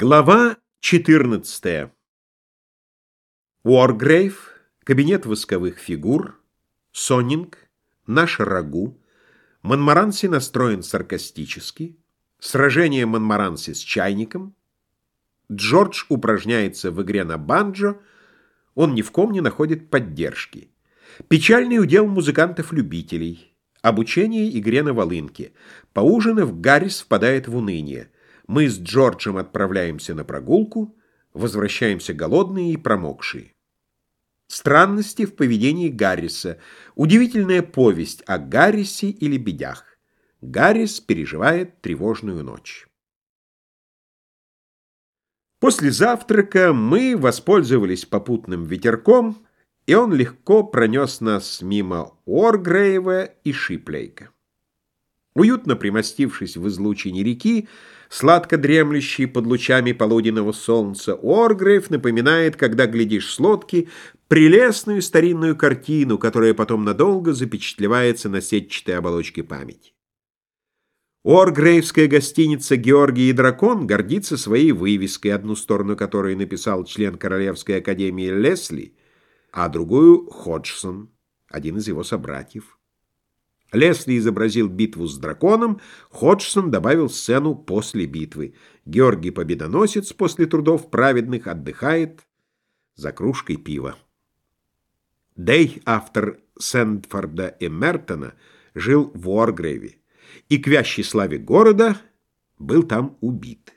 Глава 14. Уоргрейв, кабинет восковых фигур, Соннинг, наш рагу, Монмаранси настроен саркастически, сражение Монмаранси с чайником, Джордж упражняется в игре на банджо, он ни в ком не находит поддержки, печальный удел музыкантов-любителей, обучение игре на волынке, поужинав, Гаррис впадает в уныние, мы с Джорджем отправляемся на прогулку, возвращаемся голодные и промокшие. Странности в поведении Гарриса. Удивительная повесть о Гаррисе и лебедях. Гаррис переживает тревожную ночь. После завтрака мы воспользовались попутным ветерком, и он легко пронес нас мимо Оргрейва и Шиплейка. Уютно примостившись в излучине реки, сладко дремлющий под лучами полуденного солнца, Оргрейв напоминает, когда глядишь с лодки, прелестную старинную картину, которая потом надолго запечатлевается на сетчатой оболочке памяти. Оргрейвская гостиница «Георгий и дракон» гордится своей вывеской, одну сторону которой написал член Королевской академии Лесли, а другую — Ходжсон, один из его собратьев. Лесли изобразил битву с драконом, Ходжсон добавил сцену после битвы. Георгий Победоносец после трудов праведных отдыхает за кружкой пива. Дей, автор Сэндфорда и Мертона, жил в Уоргрейве и к вящей славе города был там убит.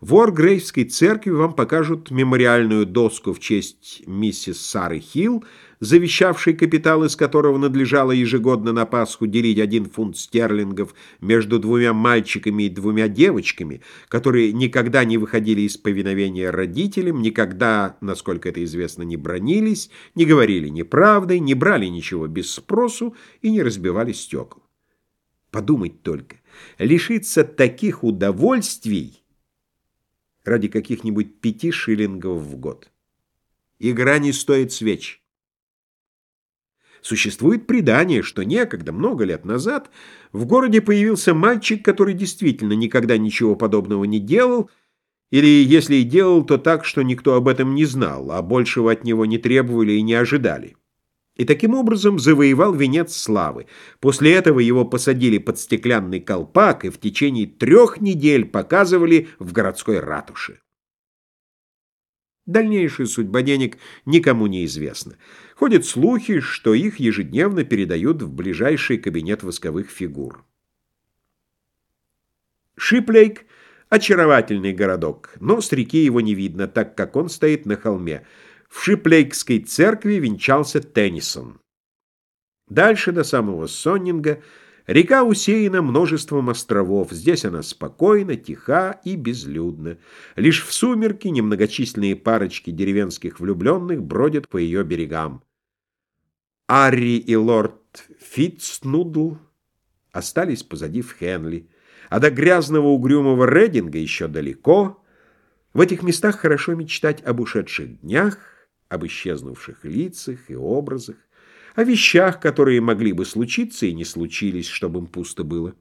В Оргрейвской церкви вам покажут мемориальную доску в честь миссис Сары Хилл, завещавшей капитал, из которого надлежало ежегодно на Пасху делить один фунт стерлингов между двумя мальчиками и двумя девочками, которые никогда не выходили из повиновения родителям, никогда, насколько это известно, не бронились, не говорили неправды, не брали ничего без спросу и не разбивали стекол. Подумать только, лишиться таких удовольствий ради каких-нибудь пяти шиллингов в год. Игра не стоит свеч. Существует предание, что некогда, много лет назад, в городе появился мальчик, который действительно никогда ничего подобного не делал, или, если и делал, то так, что никто об этом не знал, а большего от него не требовали и не ожидали и таким образом завоевал венец славы. После этого его посадили под стеклянный колпак и в течение трех недель показывали в городской ратуше. Дальнейшая судьба денег никому не известна. Ходят слухи, что их ежедневно передают в ближайший кабинет восковых фигур. Шиплейк — очаровательный городок, но с реки его не видно, так как он стоит на холме — в Шиплейкской церкви венчался Теннисон. Дальше, до самого Соннинга, река усеяна множеством островов. Здесь она спокойна, тиха и безлюдна. Лишь в сумерки немногочисленные парочки деревенских влюбленных бродят по ее берегам. Арри и лорд Фитцнудл остались позади в Хенли, а до грязного угрюмого Рединга еще далеко. В этих местах хорошо мечтать об ушедших днях, об исчезнувших лицах и образах, о вещах, которые могли бы случиться и не случились, чтобы им пусто было.